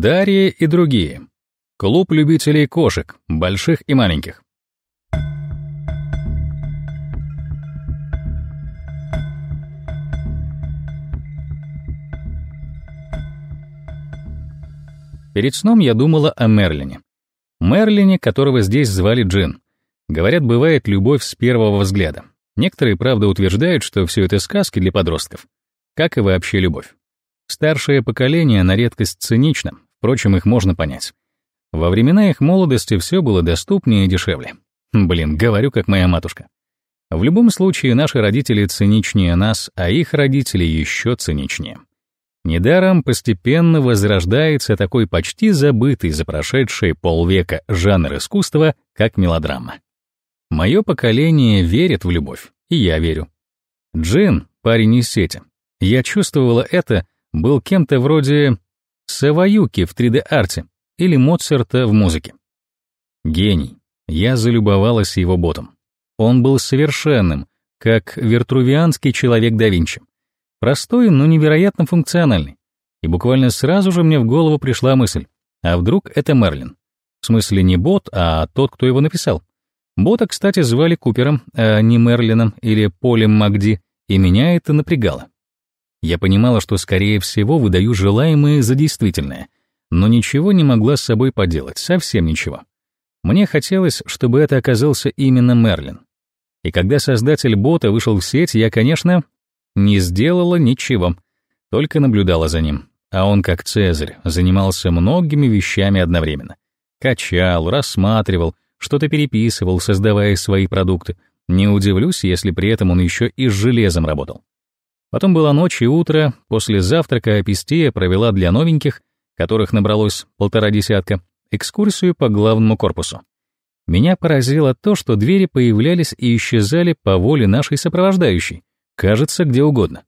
Дарья и другие. Клуб любителей кошек, больших и маленьких. Перед сном я думала о Мерлине. Мерлине, которого здесь звали Джин. Говорят, бывает любовь с первого взгляда. Некоторые, правда, утверждают, что все это сказки для подростков. Как и вообще любовь. Старшее поколение на редкость цинично, впрочем, их можно понять. Во времена их молодости все было доступнее и дешевле. Блин, говорю, как моя матушка. В любом случае, наши родители циничнее нас, а их родители еще циничнее. Недаром постепенно возрождается такой почти забытый за прошедшие полвека жанр искусства, как мелодрама. Мое поколение верит в любовь, и я верю. Джин, парень из сети, я чувствовала это, был кем-то вроде Саваюки в 3D-арте или Моцарта в музыке. Гений. Я залюбовалась его ботом. Он был совершенным, как вертрувианский человек да Винчи. Простой, но невероятно функциональный. И буквально сразу же мне в голову пришла мысль, а вдруг это Мерлин? В смысле не бот, а тот, кто его написал. Бота, кстати, звали Купером, а не Мерлином или Полем Макди, и меня это напрягало. Я понимала, что, скорее всего, выдаю желаемое за действительное, но ничего не могла с собой поделать, совсем ничего. Мне хотелось, чтобы это оказался именно Мерлин. И когда создатель бота вышел в сеть, я, конечно, не сделала ничего, только наблюдала за ним. А он, как Цезарь, занимался многими вещами одновременно. Качал, рассматривал, что-то переписывал, создавая свои продукты. Не удивлюсь, если при этом он еще и с железом работал. Потом была ночь и утро, после завтрака Апистия провела для новеньких, которых набралось полтора десятка, экскурсию по главному корпусу. Меня поразило то, что двери появлялись и исчезали по воле нашей сопровождающей, кажется, где угодно.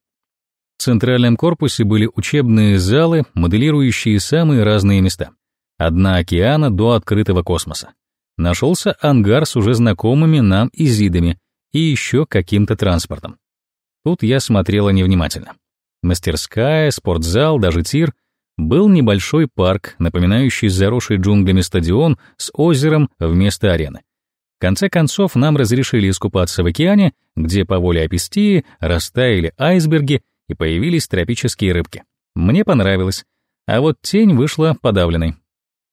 В центральном корпусе были учебные залы, моделирующие самые разные места. Одна океана до открытого космоса. Нашелся ангар с уже знакомыми нам изидами и еще каким-то транспортом. Тут я смотрела невнимательно. Мастерская, спортзал, даже тир. Был небольшой парк, напоминающий заросший джунглями стадион с озером вместо арены. В конце концов, нам разрешили искупаться в океане, где по воле Апистии растаяли айсберги и появились тропические рыбки. Мне понравилось, а вот тень вышла подавленной.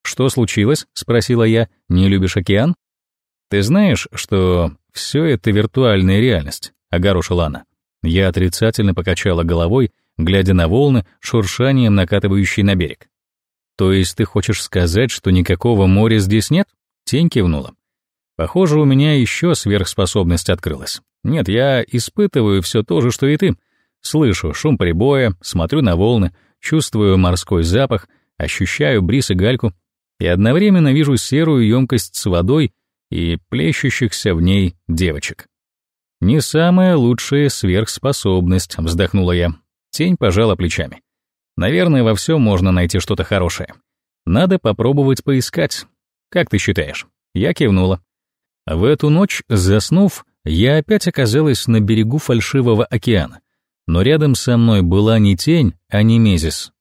«Что случилось?» — спросила я. «Не любишь океан?» «Ты знаешь, что все это виртуальная реальность», — огорошила она. Я отрицательно покачала головой, глядя на волны, шуршанием накатывающие на берег. «То есть ты хочешь сказать, что никакого моря здесь нет?» Тень кивнула. Похоже, у меня еще сверхспособность открылась. Нет, я испытываю все то же, что и ты. Слышу шум прибоя, смотрю на волны, чувствую морской запах, ощущаю бриз и гальку, и одновременно вижу серую емкость с водой и плещущихся в ней девочек. «Не самая лучшая сверхспособность», — вздохнула я. Тень пожала плечами. «Наверное, во всем можно найти что-то хорошее. Надо попробовать поискать. Как ты считаешь?» Я кивнула. В эту ночь, заснув, я опять оказалась на берегу фальшивого океана, но рядом со мной была не тень, а немезис.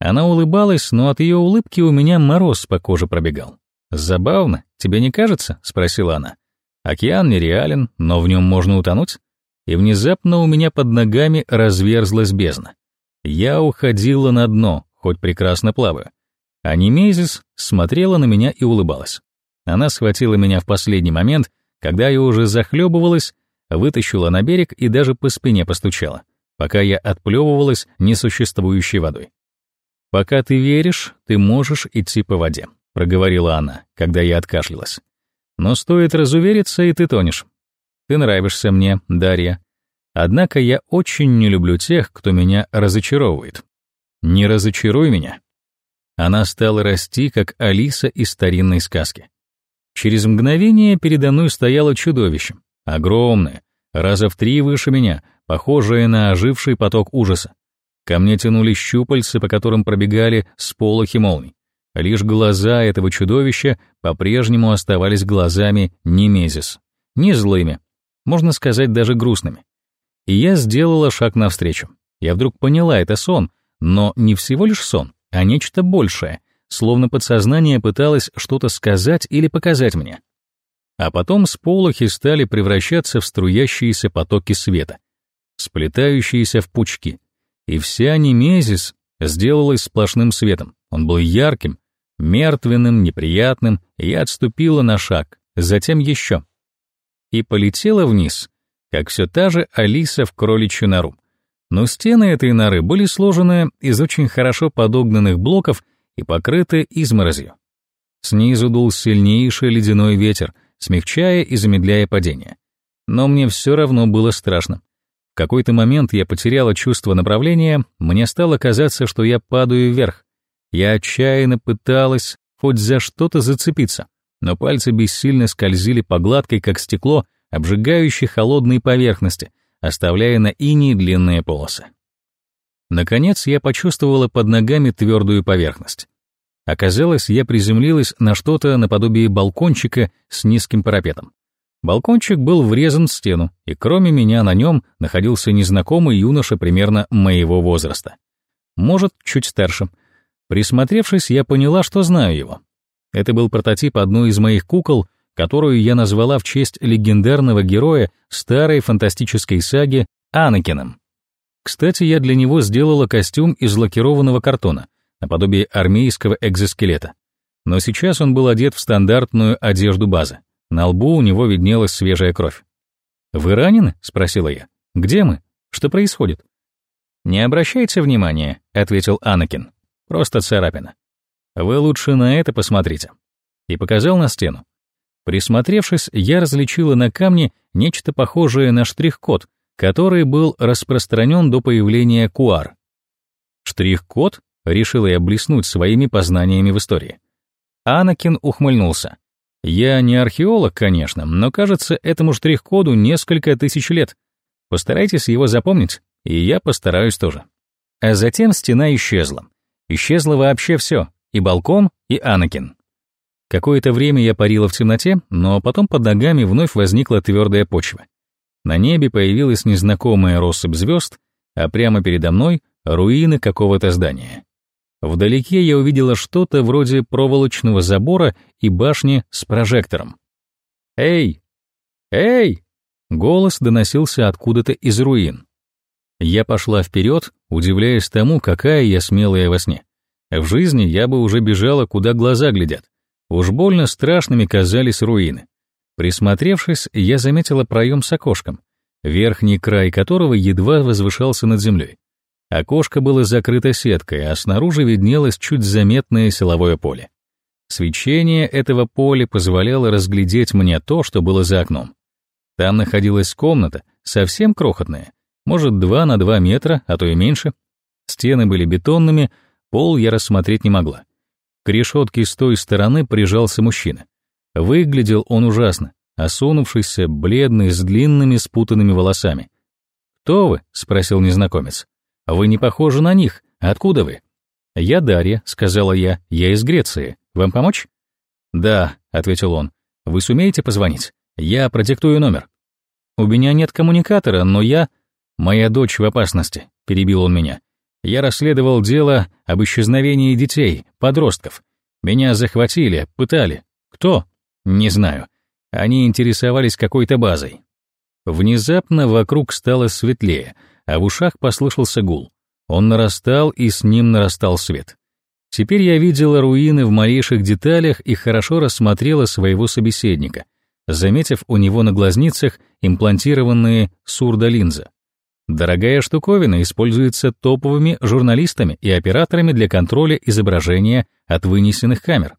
Она улыбалась, но от ее улыбки у меня мороз по коже пробегал. «Забавно, тебе не кажется?» — спросила она. «Океан нереален, но в нем можно утонуть?» И внезапно у меня под ногами разверзлась бездна. Я уходила на дно, хоть прекрасно плаваю. А Немезис смотрела на меня и улыбалась. Она схватила меня в последний момент, когда я уже захлебывалась, вытащила на берег и даже по спине постучала, пока я отплевывалась несуществующей водой. «Пока ты веришь, ты можешь идти по воде», — проговорила она, когда я откашлялась. «Но стоит разувериться, и ты тонешь. Ты нравишься мне, Дарья. Однако я очень не люблю тех, кто меня разочаровывает. Не разочаруй меня». Она стала расти, как Алиса из старинной сказки. Через мгновение передо мной стояло чудовище, огромное, раза в три выше меня, похожее на оживший поток ужаса. Ко мне тянулись щупальцы, по которым пробегали сполохи молний. Лишь глаза этого чудовища по-прежнему оставались глазами Немезис. Не злыми, можно сказать, даже грустными. И я сделала шаг навстречу. Я вдруг поняла, это сон, но не всего лишь сон, а нечто большее, словно подсознание пыталось что-то сказать или показать мне. А потом сполохи стали превращаться в струящиеся потоки света, сплетающиеся в пучки, и вся немезис сделалась сплошным светом. Он был ярким, мертвенным, неприятным, и я отступила на шаг, затем еще. И полетела вниз, как все та же Алиса в кроличью нору. Но стены этой норы были сложены из очень хорошо подогнанных блоков и покрыты изморозью. Снизу дул сильнейший ледяной ветер, смягчая и замедляя падение. Но мне все равно было страшно. В какой-то момент я потеряла чувство направления, мне стало казаться, что я падаю вверх. Я отчаянно пыталась хоть за что-то зацепиться, но пальцы бессильно скользили по гладкой, как стекло, обжигающей холодной поверхности, оставляя на инии длинные полосы. Наконец я почувствовала под ногами твердую поверхность. Оказалось, я приземлилась на что-то наподобие балкончика с низким парапетом. Балкончик был врезан в стену, и кроме меня на нем находился незнакомый юноша примерно моего возраста. Может, чуть старше. Присмотревшись, я поняла, что знаю его. Это был прототип одной из моих кукол, которую я назвала в честь легендарного героя старой фантастической саги Анакином. Кстати, я для него сделала костюм из лакированного картона, наподобие армейского экзоскелета. Но сейчас он был одет в стандартную одежду базы. На лбу у него виднелась свежая кровь. «Вы ранены?» — спросила я. «Где мы? Что происходит?» «Не обращайте внимания», — ответил Анакин. «Просто царапина. Вы лучше на это посмотрите». И показал на стену. Присмотревшись, я различила на камне нечто похожее на штрих-код, который был распространен до появления Куар. Штрих-код? Решила я блеснуть своими познаниями в истории. Анакин ухмыльнулся. Я не археолог, конечно, но кажется, этому штрих-коду несколько тысяч лет. Постарайтесь его запомнить, и я постараюсь тоже. А затем стена исчезла. Исчезло вообще все, и балкон, и Анакин. Какое-то время я парила в темноте, но потом под ногами вновь возникла твердая почва. На небе появилась незнакомая россыпь звезд, а прямо передо мной — руины какого-то здания. Вдалеке я увидела что-то вроде проволочного забора и башни с прожектором. «Эй! Эй!» Голос доносился откуда-то из руин. Я пошла вперед, удивляясь тому, какая я смелая во сне. В жизни я бы уже бежала, куда глаза глядят. Уж больно страшными казались руины. Присмотревшись, я заметила проем с окошком, верхний край которого едва возвышался над землей. Окошко было закрыто сеткой, а снаружи виднелось чуть заметное силовое поле. Свечение этого поля позволяло разглядеть мне то, что было за окном. Там находилась комната, совсем крохотная, может, два на два метра, а то и меньше. Стены были бетонными, пол я рассмотреть не могла. К решетке с той стороны прижался мужчина. Выглядел он ужасно, осунувшийся, бледный, с длинными спутанными волосами. «Кто вы?» — спросил незнакомец. «Вы не похожи на них. Откуда вы?» «Я Дарья», — сказала я, — «я из Греции. Вам помочь?» «Да», — ответил он. «Вы сумеете позвонить? Я продиктую номер». «У меня нет коммуникатора, но я...» «Моя дочь в опасности», — перебил он меня. Я расследовал дело об исчезновении детей, подростков. Меня захватили, пытали. Кто? Не знаю. Они интересовались какой-то базой. Внезапно вокруг стало светлее, а в ушах послышался гул. Он нарастал, и с ним нарастал свет. Теперь я видела руины в малейших деталях и хорошо рассмотрела своего собеседника, заметив у него на глазницах имплантированные сурдолинза. Дорогая штуковина используется топовыми журналистами и операторами для контроля изображения от вынесенных камер.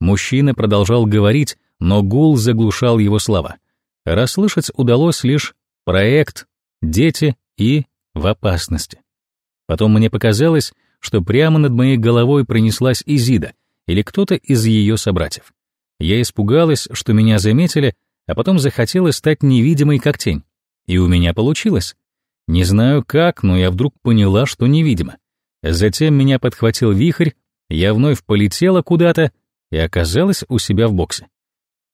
Мужчина продолжал говорить, но гул заглушал его слова. Расслышать удалось лишь «проект», «дети» и «в опасности». Потом мне показалось, что прямо над моей головой пронеслась Изида или кто-то из ее собратьев. Я испугалась, что меня заметили, а потом захотела стать невидимой как тень. И у меня получилось. Не знаю как, но я вдруг поняла, что невидимо. Затем меня подхватил вихрь, я вновь полетела куда-то и оказалась у себя в боксе.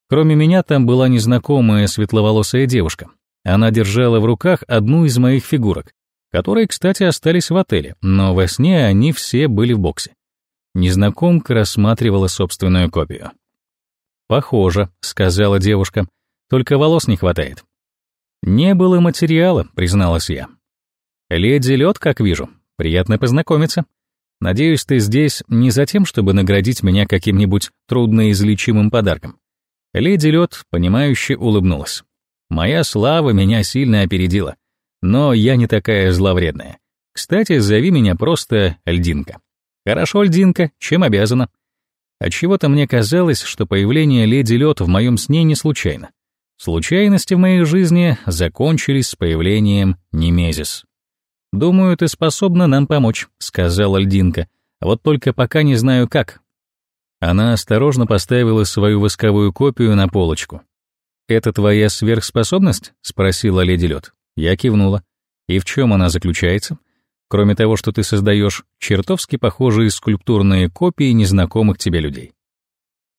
Кроме меня там была незнакомая светловолосая девушка. Она держала в руках одну из моих фигурок. которые, кстати, остались в отеле, но во сне они все были в боксе. Незнакомка рассматривала собственную копию. «Похоже», — сказала девушка, — «только волос не хватает». «Не было материала», — призналась я. «Леди Лед, как вижу. Приятно познакомиться. Надеюсь, ты здесь не за тем, чтобы наградить меня каким-нибудь трудноизлечимым подарком». Леди Лед, понимающе улыбнулась. «Моя слава меня сильно опередила. Но я не такая зловредная. Кстати, зови меня просто Льдинка». «Хорошо, Льдинка, чем обязана?» Отчего-то мне казалось, что появление леди Лед в моем сне не случайно. Случайности в моей жизни закончились с появлением Немезис. «Думаю, ты способна нам помочь», — сказала Льдинка. «Вот только пока не знаю как». Она осторожно поставила свою восковую копию на полочку. «Это твоя сверхспособность?» — спросила леди Лед. Я кивнула. «И в чем она заключается?» Кроме того, что ты создаешь чертовски похожие скульптурные копии незнакомых тебе людей.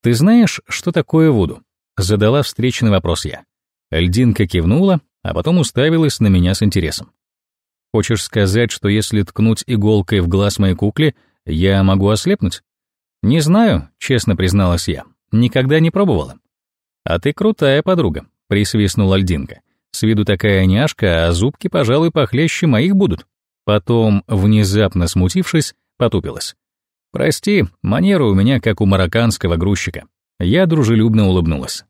Ты знаешь, что такое Вуду? Задала встречный вопрос я. Льдинка кивнула, а потом уставилась на меня с интересом. Хочешь сказать, что если ткнуть иголкой в глаз моей кукле, я могу ослепнуть? Не знаю, честно призналась я. Никогда не пробовала. А ты крутая подруга, присвистнула Льдинка. С виду такая няшка, а зубки, пожалуй, похлеще моих будут. Потом, внезапно смутившись, потупилась. «Прости, манера у меня как у марокканского грузчика». Я дружелюбно улыбнулась.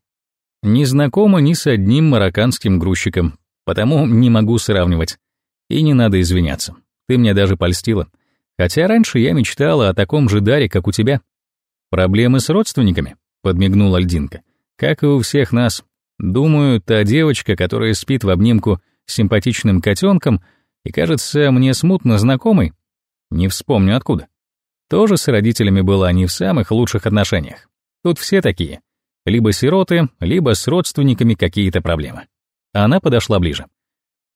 Не знакома ни с одним марокканским грузчиком, потому не могу сравнивать. И не надо извиняться. Ты мне даже польстила. Хотя раньше я мечтала о таком же даре, как у тебя. Проблемы с родственниками, подмигнула Альдинка. Как и у всех нас. Думаю, та девочка, которая спит в обнимку с симпатичным котенком — и кажется мне смутно знакомой, не вспомню откуда. Тоже с родителями была не в самых лучших отношениях. Тут все такие. Либо сироты, либо с родственниками какие-то проблемы. Она подошла ближе.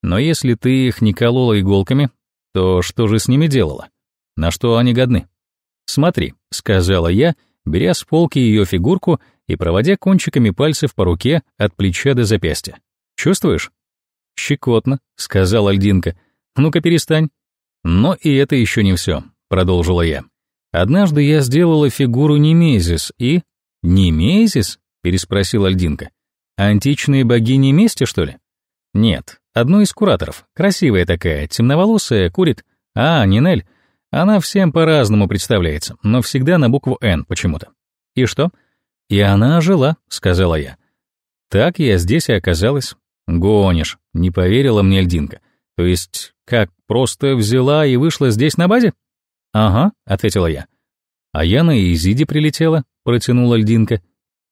Но если ты их не колола иголками, то что же с ними делала? На что они годны? Смотри, сказала я, беря с полки ее фигурку и проводя кончиками пальцев по руке от плеча до запястья. Чувствуешь? Щекотно, сказала Альдинка. «Ну-ка перестань». «Но и это еще не все», — продолжила я. «Однажды я сделала фигуру Немезис и...» «Немезис?» — переспросил Альдинка. «Античные богини мести, что ли?» «Нет, одной из кураторов. Красивая такая, темноволосая, курит. А, Нинель. Она всем по-разному представляется, но всегда на букву «Н» почему-то». «И что?» «И она ожила», — сказала я. «Так я здесь и оказалась». «Гонишь», — не поверила мне Льдинка. То есть, как, просто взяла и вышла здесь на базе? Ага, ответила я. А я на Изиде прилетела, протянула льдинка.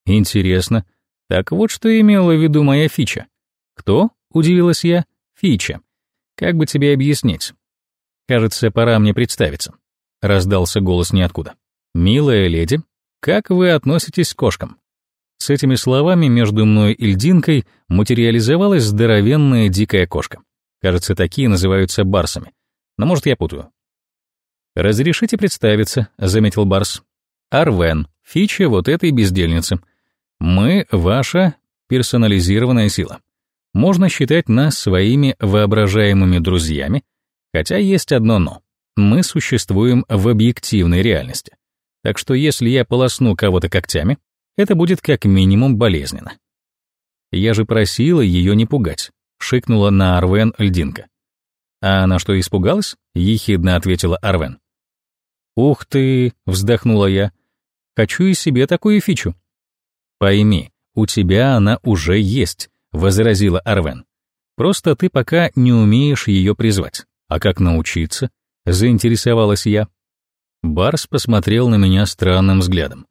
Интересно. Так вот, что имела в виду моя фича. Кто? Удивилась я. Фича. Как бы тебе объяснить? Кажется, пора мне представиться. Раздался голос ниоткуда. Милая леди, как вы относитесь к кошкам? С этими словами между мной и льдинкой материализовалась здоровенная дикая кошка. Кажется, такие называются барсами. Но, может, я путаю. «Разрешите представиться», — заметил Барс. «Арвен, фича вот этой бездельницы. Мы — ваша персонализированная сила. Можно считать нас своими воображаемыми друзьями, хотя есть одно «но». Мы существуем в объективной реальности. Так что если я полосну кого-то когтями, это будет как минимум болезненно. Я же просила ее не пугать шикнула на Арвен льдинка. «А она что, испугалась?» — ехидно ответила Арвен. «Ух ты!» — вздохнула я. «Хочу и себе такую фичу». «Пойми, у тебя она уже есть», — возразила Арвен. «Просто ты пока не умеешь ее призвать. А как научиться?» — заинтересовалась я. Барс посмотрел на меня странным взглядом.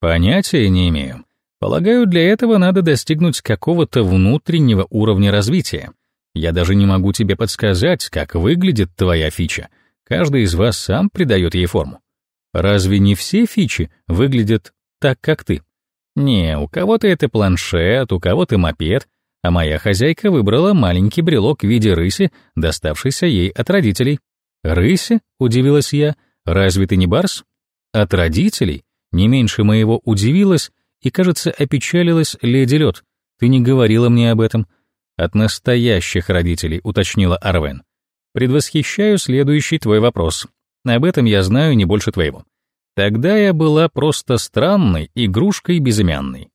«Понятия не имею. Полагаю, для этого надо достигнуть какого-то внутреннего уровня развития. Я даже не могу тебе подсказать, как выглядит твоя фича. Каждый из вас сам придает ей форму. Разве не все фичи выглядят так, как ты? Не, у кого-то это планшет, у кого-то мопед, а моя хозяйка выбрала маленький брелок в виде рыси, доставшийся ей от родителей. «Рыси?» — удивилась я. «Разве ты не барс?» «От родителей?» Не меньше моего удивилась, и, кажется, опечалилась леди Лед. Ты не говорила мне об этом. От настоящих родителей, уточнила Арвен. предвосхищаю следующий твой вопрос. Об этом я знаю не больше твоего. Тогда я была просто странной игрушкой безымянной.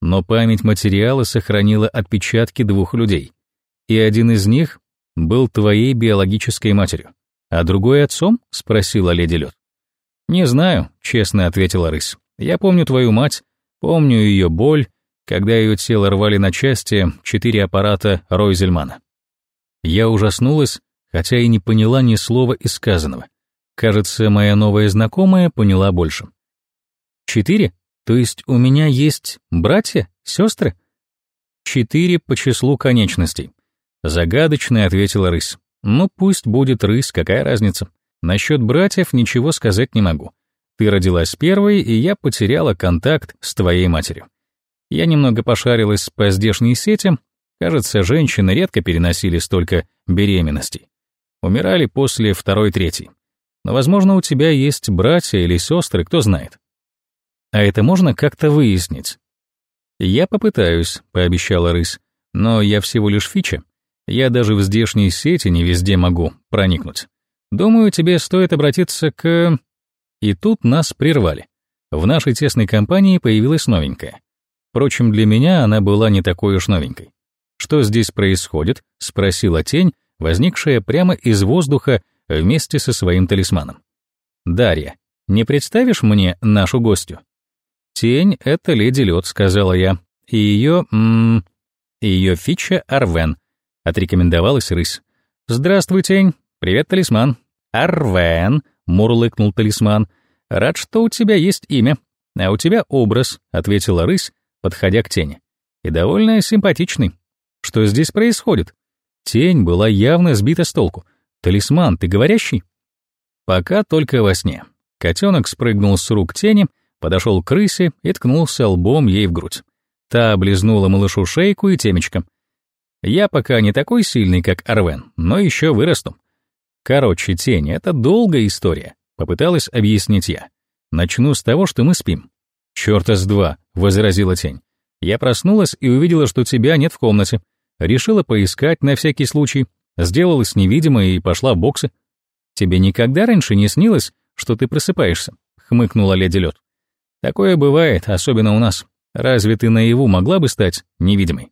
Но память материала сохранила отпечатки двух людей. И один из них был твоей биологической матерью. А другой отцом? спросила леди Лед. Не знаю, честно ответила рысь. Я помню твою мать, помню ее боль, когда ее тело рвали на части четыре аппарата Ройзельмана. Я ужаснулась, хотя и не поняла ни слова из сказанного. Кажется, моя новая знакомая поняла больше. Четыре? То есть у меня есть братья, сестры? Четыре по числу конечностей. Загадочно ответила рысь. Ну пусть будет рысь, какая разница. Насчет братьев ничего сказать не могу. Ты родилась первой, и я потеряла контакт с твоей матерью. Я немного пошарилась по здешней сети. Кажется, женщины редко переносили столько беременностей. Умирали после второй-третьей. Но, возможно, у тебя есть братья или сестры, кто знает. А это можно как-то выяснить. Я попытаюсь, пообещала рысь, но я всего лишь фича. Я даже в здешней сети не везде могу проникнуть. Думаю, тебе стоит обратиться к... И тут нас прервали. В нашей тесной компании появилась новенькая. Впрочем, для меня она была не такой уж новенькой. «Что здесь происходит?» — спросила тень, возникшая прямо из воздуха вместе со своим талисманом. «Дарья, не представишь мне нашу гостью?» «Тень — это леди Лед», — сказала я. «И ее... М -м, ее фича Арвен», — отрекомендовалась рысь. «Здравствуй, тень. Привет, талисман». «Арвен», — мурлыкнул талисман. «Рад, что у тебя есть имя. А у тебя образ», — ответила рысь, подходя к тени. «И довольно симпатичный. Что здесь происходит?» Тень была явно сбита с толку. «Талисман, ты говорящий?» Пока только во сне. Котенок спрыгнул с рук тени, подошел к крысе и ткнулся лбом ей в грудь. Та облизнула малышу шейку и темечко. «Я пока не такой сильный, как Арвен, но еще вырасту». «Короче, тень — это долгая история», — попыталась объяснить я. «Начну с того, что мы спим». «Чёрта с два», — возразила тень. «Я проснулась и увидела, что тебя нет в комнате. Решила поискать на всякий случай, сделалась невидимой и пошла в боксы. Тебе никогда раньше не снилось, что ты просыпаешься? хмыкнула леди Лед. Такое бывает, особенно у нас. Разве ты наяву могла бы стать невидимой?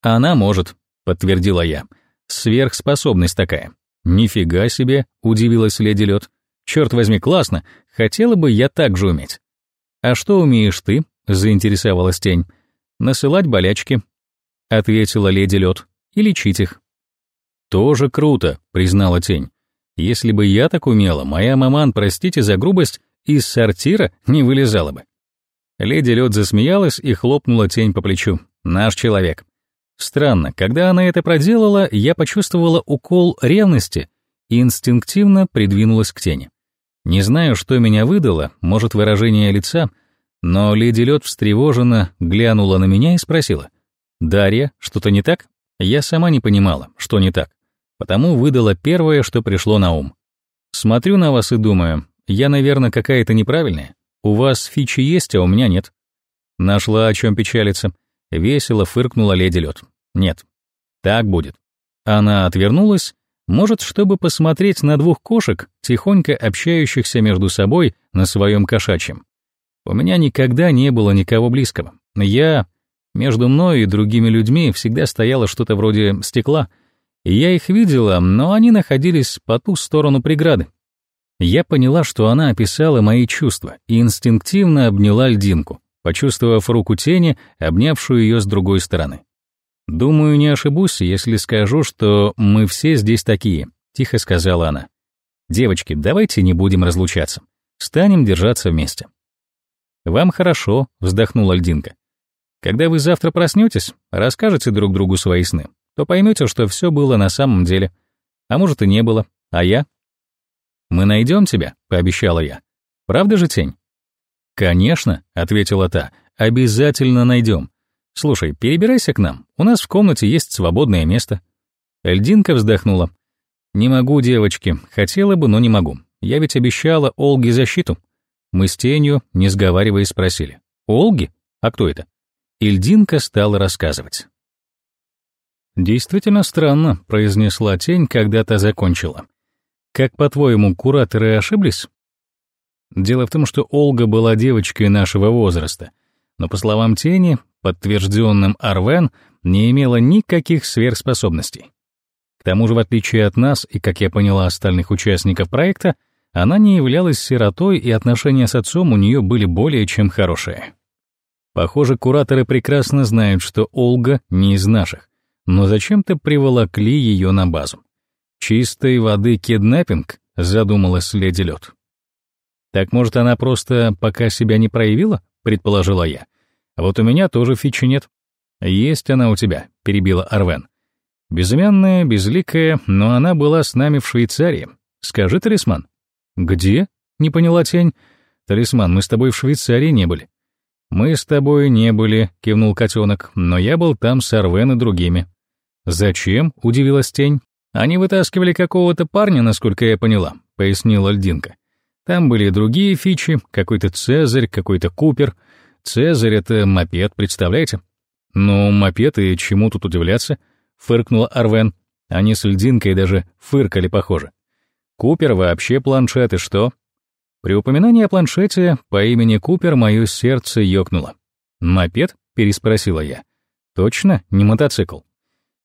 Она может, подтвердила я. Сверхспособность такая. Нифига себе, удивилась леди Лед. Черт возьми, классно. Хотела бы я так же уметь. А что умеешь ты? заинтересовалась тень. Насылать болячки, ответила леди Лед, и лечить их. «Тоже круто», — признала тень. «Если бы я так умела, моя маман, простите за грубость, из сортира не вылезала бы». Леди Лед засмеялась и хлопнула тень по плечу. «Наш человек». Странно, когда она это проделала, я почувствовала укол ревности и инстинктивно придвинулась к тени. Не знаю, что меня выдало, может, выражение лица, но леди Лед встревоженно глянула на меня и спросила. «Дарья, что-то не так?» Я сама не понимала, что не так потому выдала первое, что пришло на ум. Смотрю на вас и думаю, я, наверное, какая-то неправильная. У вас фичи есть, а у меня нет. Нашла о чем печалиться. Весело фыркнула леди Лед. Нет, так будет. Она отвернулась, может, чтобы посмотреть на двух кошек, тихонько общающихся между собой на своем кошачьем. У меня никогда не было никого близкого. Я... Между мной и другими людьми всегда стояло что-то вроде стекла — я их видела, но они находились по ту сторону преграды. Я поняла, что она описала мои чувства, и инстинктивно обняла льдинку, почувствовав руку тени, обнявшую ее с другой стороны. «Думаю, не ошибусь, если скажу, что мы все здесь такие», — тихо сказала она. «Девочки, давайте не будем разлучаться. Станем держаться вместе». «Вам хорошо», — вздохнула льдинка. «Когда вы завтра проснетесь, расскажете друг другу свои сны то поймете, что все было на самом деле. А может и не было. А я? «Мы найдем тебя», — пообещала я. «Правда же, тень?» «Конечно», — ответила та, — «обязательно найдем. Слушай, перебирайся к нам, у нас в комнате есть свободное место». Эльдинка вздохнула. «Не могу, девочки, хотела бы, но не могу. Я ведь обещала Олге защиту». Мы с тенью, не сговариваясь, спросили. «Олги? А кто это?» Ильдинка стала рассказывать. «Действительно странно», — произнесла тень, когда та закончила. «Как, по-твоему, кураторы ошиблись?» Дело в том, что Олга была девочкой нашего возраста, но, по словам тени, подтвержденным Арвен, не имела никаких сверхспособностей. К тому же, в отличие от нас и, как я поняла, остальных участников проекта, она не являлась сиротой, и отношения с отцом у нее были более чем хорошие. Похоже, кураторы прекрасно знают, что Олга не из наших, но зачем-то приволокли ее на базу. Чистой воды киднаппинг, задумалась леди Лед. Так может она просто пока себя не проявила, предположила я. А вот у меня тоже фичи нет. Есть она у тебя, перебила Арвен. Безымянная, безликая, но она была с нами в Швейцарии. Скажи, талисман. Где? Не поняла тень. Талисман, мы с тобой в Швейцарии не были. Мы с тобой не были, кивнул котенок, но я был там с Арвен и другими. «Зачем?» — удивилась тень. «Они вытаскивали какого-то парня, насколько я поняла», — пояснила льдинка. «Там были другие фичи, какой-то Цезарь, какой-то Купер. Цезарь — это мопед, представляете?» «Ну, мопед и чему тут удивляться?» — фыркнула Арвен. Они с льдинкой даже фыркали похоже. «Купер вообще планшет, и что?» При упоминании о планшете по имени Купер мое сердце ёкнуло. «Мопед?» — переспросила я. «Точно? Не мотоцикл?»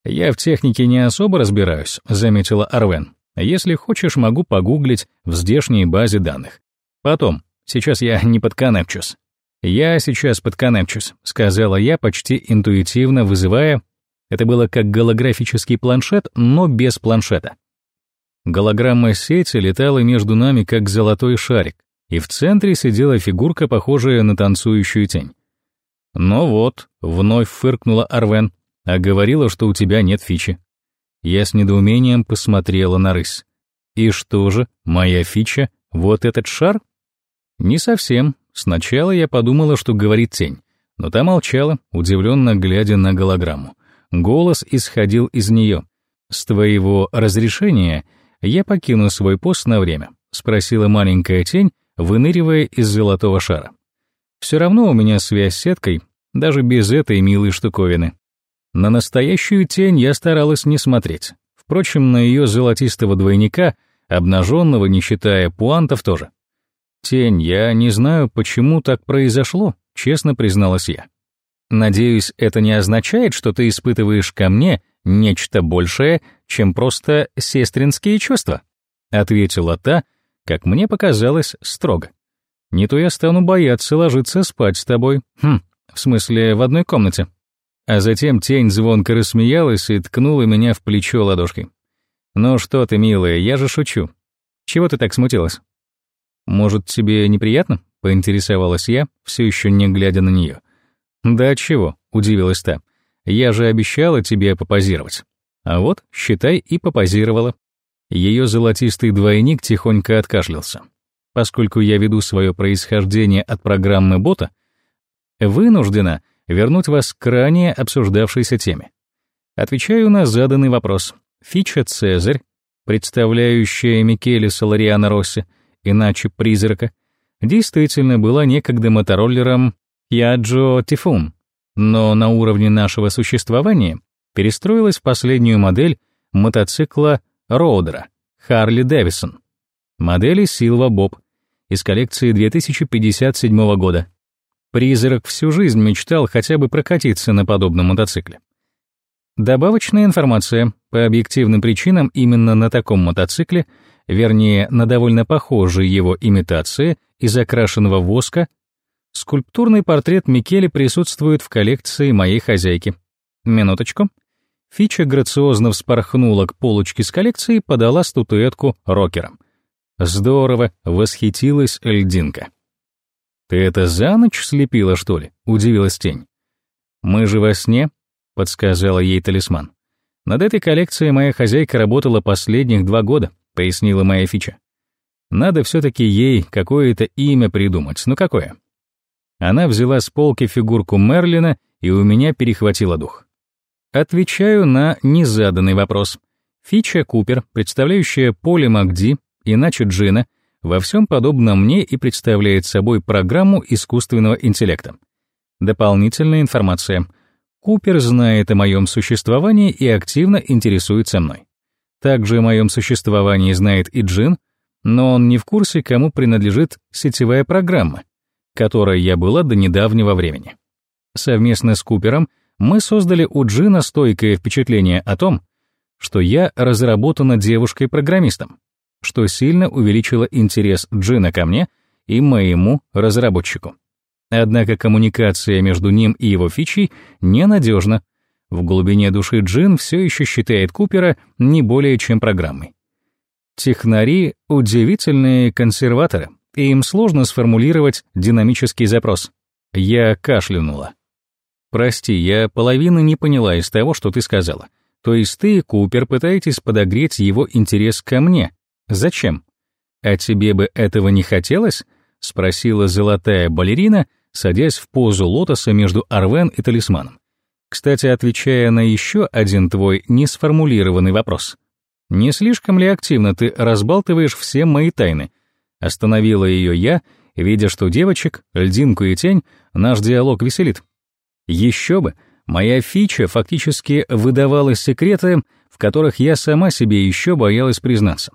«Я в технике не особо разбираюсь», — заметила Арвен. «Если хочешь, могу погуглить в здешней базе данных. Потом, сейчас я не подканепчусь». «Я сейчас подканепчусь», — сказала я, почти интуитивно вызывая... Это было как голографический планшет, но без планшета. Голограмма сети летала между нами, как золотой шарик, и в центре сидела фигурка, похожая на танцующую тень. «Ну вот», — вновь фыркнула Арвен, а говорила, что у тебя нет фичи. Я с недоумением посмотрела на рысь. И что же, моя фича — вот этот шар? Не совсем. Сначала я подумала, что говорит тень, но та молчала, удивленно глядя на голограмму. Голос исходил из нее. «С твоего разрешения я покину свой пост на время», — спросила маленькая тень, выныривая из золотого шара. «Все равно у меня связь с сеткой, даже без этой милой штуковины. На настоящую тень я старалась не смотреть. Впрочем, на ее золотистого двойника, обнаженного, не считая пуантов, тоже. «Тень, я не знаю, почему так произошло», — честно призналась я. «Надеюсь, это не означает, что ты испытываешь ко мне нечто большее, чем просто сестринские чувства», — ответила та, как мне показалось, строго. «Не то я стану бояться ложиться спать с тобой. Хм, в смысле, в одной комнате». А затем тень звонко рассмеялась и ткнула меня в плечо ладошкой. «Ну что ты, милая, я же шучу. Чего ты так смутилась?» «Может, тебе неприятно?» — поинтересовалась я, все еще не глядя на нее. «Да чего?» — удивилась та. «Я же обещала тебе попозировать. А вот, считай, и попозировала». Ее золотистый двойник тихонько откашлялся. Поскольку я веду свое происхождение от программы бота, вынуждена — вернуть вас к ранее обсуждавшейся теме. Отвечаю на заданный вопрос. Фича «Цезарь», представляющая Микеле Солариана Росси, иначе «Призрака», действительно была некогда мотороллером Яджо Тифун, но на уровне нашего существования перестроилась в последнюю модель мотоцикла Роудера Харли Дэвисон, модели Силва Боб из коллекции 2057 года. Призрак всю жизнь мечтал хотя бы прокатиться на подобном мотоцикле. Добавочная информация. По объективным причинам именно на таком мотоцикле, вернее, на довольно похожей его имитации из окрашенного воска, скульптурный портрет Микеле присутствует в коллекции моей хозяйки. Минуточку. Фича грациозно вспорхнула к полочке с коллекцией и подала статуэтку рокерам. Здорово, восхитилась льдинка. «Ты это за ночь слепила, что ли?» — удивилась тень. «Мы же во сне», — подсказала ей талисман. «Над этой коллекцией моя хозяйка работала последних два года», — пояснила моя фича. «Надо все-таки ей какое-то имя придумать. Ну какое?» Она взяла с полки фигурку Мерлина, и у меня перехватило дух. Отвечаю на незаданный вопрос. Фича Купер, представляющая Поли Макди, иначе Джина, во всем подобно мне и представляет собой программу искусственного интеллекта. Дополнительная информация. Купер знает о моем существовании и активно интересуется мной. Также о моем существовании знает и Джин, но он не в курсе, кому принадлежит сетевая программа, которой я была до недавнего времени. Совместно с Купером мы создали у Джина стойкое впечатление о том, что я разработана девушкой-программистом, что сильно увеличило интерес Джина ко мне и моему разработчику. Однако коммуникация между ним и его фичей ненадежна. В глубине души Джин все еще считает Купера не более чем программой. Технари — удивительные консерваторы, и им сложно сформулировать динамический запрос. Я кашлянула. «Прости, я половины не поняла из того, что ты сказала. То есть ты, Купер, пытаетесь подогреть его интерес ко мне. Зачем? А тебе бы этого не хотелось? Спросила золотая балерина, садясь в позу лотоса между Арвен и талисманом. Кстати, отвечая на еще один твой несформулированный вопрос. Не слишком ли активно ты разбалтываешь все мои тайны? Остановила ее я, видя, что девочек, льдинку и тень, наш диалог веселит. Еще бы, Моя фича фактически выдавала секреты, в которых я сама себе еще боялась признаться.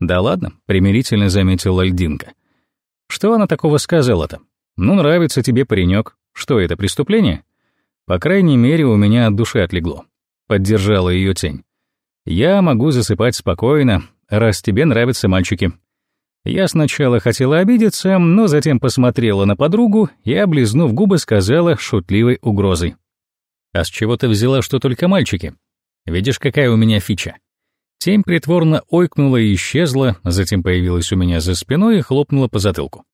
«Да ладно», — примирительно заметила льдинка. «Что она такого сказала-то? Ну, нравится тебе паренек. Что это, преступление?» «По крайней мере, у меня от души отлегло», — поддержала ее тень. «Я могу засыпать спокойно, раз тебе нравятся мальчики». Я сначала хотела обидеться, но затем посмотрела на подругу и, облизнув губы, сказала шутливой угрозой. А с чего ты взяла, что только мальчики? Видишь, какая у меня фича? Тень притворно ойкнула и исчезла, затем появилась у меня за спиной и хлопнула по затылку.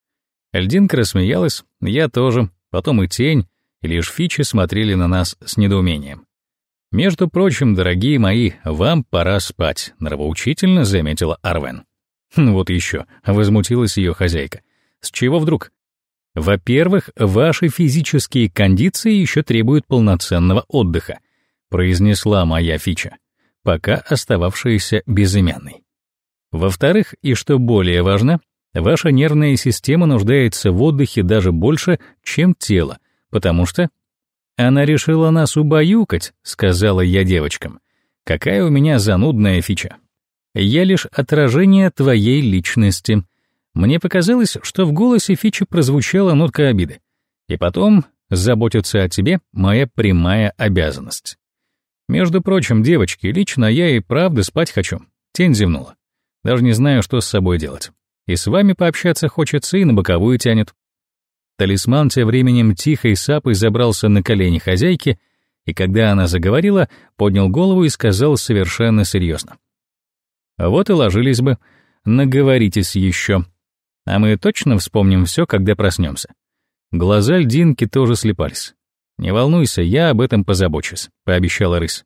Льдинка рассмеялась, я тоже, потом и тень, и лишь фичи смотрели на нас с недоумением. «Между прочим, дорогие мои, вам пора спать», — нравоучительно заметила Арвен. «Хм, «Вот еще», — возмутилась ее хозяйка. «С чего вдруг? Во-первых, ваши физические кондиции еще требуют полноценного отдыха, произнесла моя фича, пока остававшаяся безымянной. Во-вторых, и что более важно, ваша нервная система нуждается в отдыхе даже больше, чем тело, потому что она решила нас убаюкать, сказала я девочкам. Какая у меня занудная фича. Я лишь отражение твоей личности, мне показалось, что в голосе Фичи прозвучала нотка обиды. И потом, заботиться о тебе — моя прямая обязанность. Между прочим, девочки, лично я и правда спать хочу. Тень зевнула. Даже не знаю, что с собой делать. И с вами пообщаться хочется, и на боковую тянет. Талисман тем временем тихой сапой забрался на колени хозяйки, и когда она заговорила, поднял голову и сказал совершенно серьезно. «Вот и ложились бы. Наговоритесь еще. А мы точно вспомним все, когда проснемся. Глаза льдинки тоже слепались. «Не волнуйся, я об этом позабочусь», — пообещала рысь.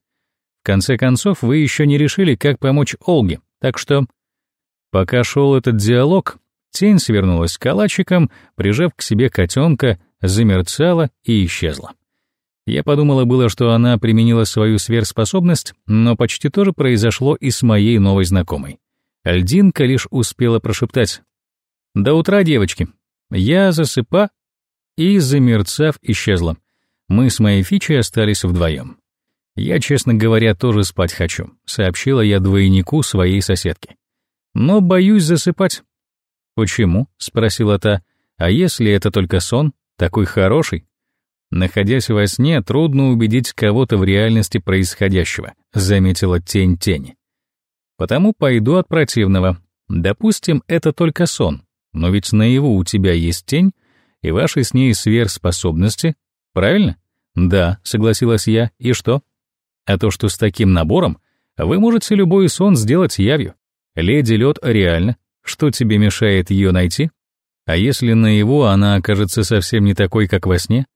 «В конце концов, вы еще не решили, как помочь Олге, так что...» Пока шел этот диалог, тень свернулась калачиком, прижав к себе котенка, замерцала и исчезла. Я подумала было, что она применила свою сверхспособность, но почти то же произошло и с моей новой знакомой. Альдинка лишь успела прошептать до утра, девочки. Я засыпа и, замерцав, исчезла. Мы с моей фичей остались вдвоем. Я, честно говоря, тоже спать хочу, сообщила я двойнику своей соседки. Но боюсь засыпать. Почему? спросила та. А если это только сон, такой хороший? Находясь во сне, трудно убедить кого-то в реальности происходящего, заметила тень тени. Потому пойду от противного. Допустим, это только сон, но ведь наяву у тебя есть тень, и ваши с ней сверхспособности, правильно? Да, согласилась я, и что? А то, что с таким набором вы можете любой сон сделать явью. Леди Лед реально. Что тебе мешает ее найти? А если наяву она окажется совсем не такой, как во сне?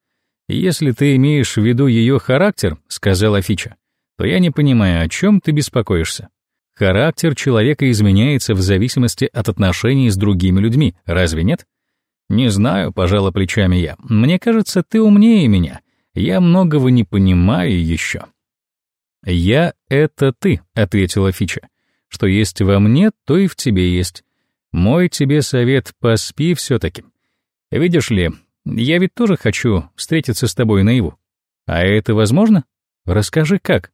Если ты имеешь в виду ее характер, сказала Фича, то я не понимаю, о чем ты беспокоишься. Характер человека изменяется в зависимости от отношений с другими людьми, разве нет? Не знаю, пожала плечами я. Мне кажется, ты умнее меня. Я многого не понимаю еще. Я — это ты, ответила Фича. Что есть во мне, то и в тебе есть. Мой тебе совет — поспи все-таки. Видишь ли, я ведь тоже хочу встретиться с тобой наяву. А это возможно? Расскажи, как.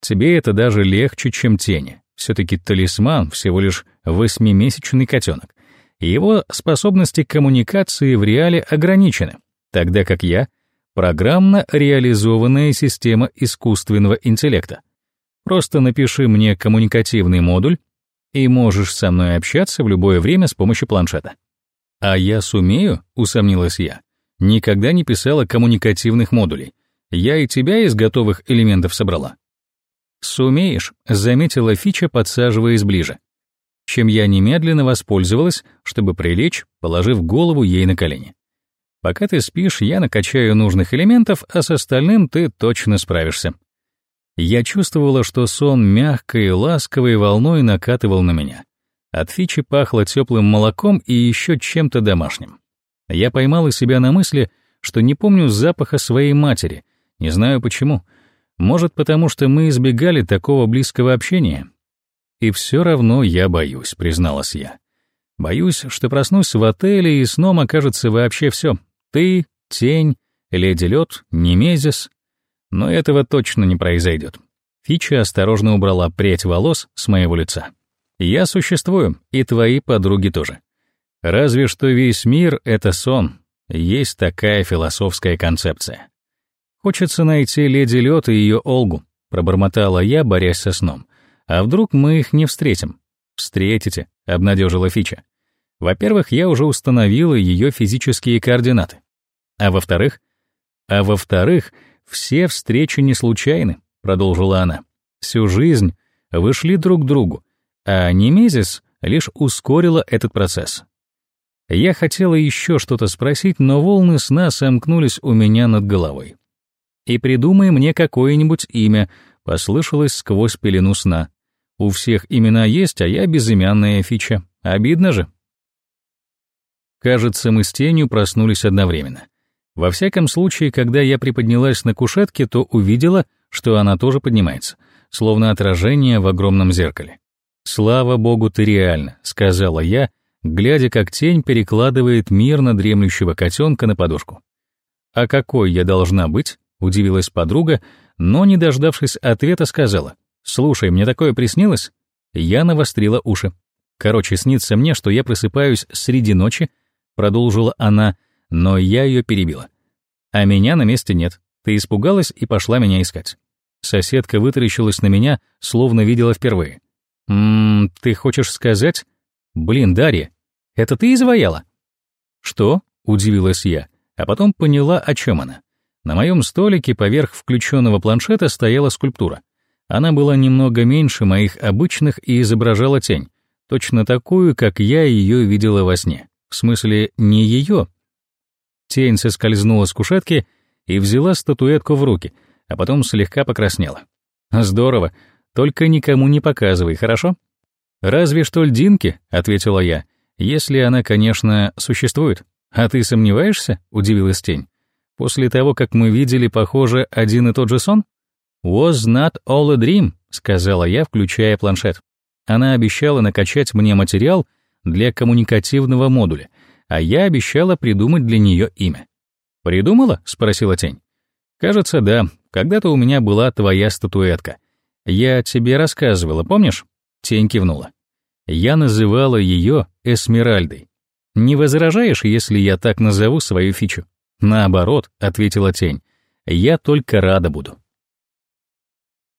Тебе это даже легче, чем тени. Все-таки талисман всего лишь восьмимесячный котенок. Его способности к коммуникации в реале ограничены, тогда как я — программно реализованная система искусственного интеллекта. Просто напиши мне коммуникативный модуль, и можешь со мной общаться в любое время с помощью планшета. А я сумею, усомнилась я. Никогда не писала коммуникативных модулей. Я и тебя из готовых элементов собрала. Сумеешь, заметила Фича, подсаживаясь ближе. Чем я немедленно воспользовалась, чтобы прилечь, положив голову ей на колени. Пока ты спишь, я накачаю нужных элементов, а с остальным ты точно справишься. Я чувствовала, что сон мягкой, ласковой волной накатывал на меня. От Фичи пахло теплым молоком и еще чем-то домашним. Я поймала себя на мысли, что не помню запаха своей матери, не знаю почему. Может, потому что мы избегали такого близкого общения. И все равно я боюсь, призналась я. Боюсь, что проснусь в отеле, и сном окажется вообще все. Ты, тень, леди лед, немезис. Но этого точно не произойдет. Фича осторожно убрала прядь волос с моего лица. Я существую, и твои подруги тоже. Разве что весь мир — это сон. Есть такая философская концепция. Хочется найти леди Лед и ее Олгу, пробормотала я, борясь со сном. А вдруг мы их не встретим? Встретите, обнадежила Фича. Во-первых, я уже установила ее физические координаты. А во-вторых, а во-вторых, все встречи не случайны, продолжила она. Всю жизнь вышли друг к другу, а Немезис лишь ускорила этот процесс. Я хотела еще что-то спросить, но волны сна сомкнулись у меня над головой. «И придумай мне какое-нибудь имя», — послышалось сквозь пелену сна. «У всех имена есть, а я безымянная фича. Обидно же». Кажется, мы с тенью проснулись одновременно. Во всяком случае, когда я приподнялась на кушетке, то увидела, что она тоже поднимается, словно отражение в огромном зеркале. «Слава богу, ты реально», — сказала я, глядя, как тень перекладывает мирно дремлющего котенка на подушку. «А какой я должна быть?» — удивилась подруга, но, не дождавшись ответа, сказала. «Слушай, мне такое приснилось?» Я навострила уши. «Короче, снится мне, что я просыпаюсь среди ночи», — продолжила она, но я ее перебила. «А меня на месте нет. Ты испугалась и пошла меня искать». Соседка вытаращилась на меня, словно видела впервые. «Ммм, ты хочешь сказать...» «Блин, Дарья, это ты изваяла?» «Что?» — удивилась я, а потом поняла, о чем она. На моем столике поверх включенного планшета стояла скульптура. Она была немного меньше моих обычных и изображала тень, точно такую, как я ее видела во сне. В смысле, не ее. Тень соскользнула с кушетки и взяла статуэтку в руки, а потом слегка покраснела. «Здорово, только никому не показывай, хорошо?» «Разве что льдинки», — ответила я, «если она, конечно, существует». «А ты сомневаешься?» — удивилась тень. «После того, как мы видели, похоже, один и тот же сон?» «Was not all a dream», — сказала я, включая планшет. Она обещала накачать мне материал для коммуникативного модуля, а я обещала придумать для нее имя. «Придумала?» — спросила тень. «Кажется, да. Когда-то у меня была твоя статуэтка. «Я тебе рассказывала, помнишь?» Тень кивнула. «Я называла ее Эсмеральдой. Не возражаешь, если я так назову свою фичу?» «Наоборот», — ответила тень, — «я только рада буду».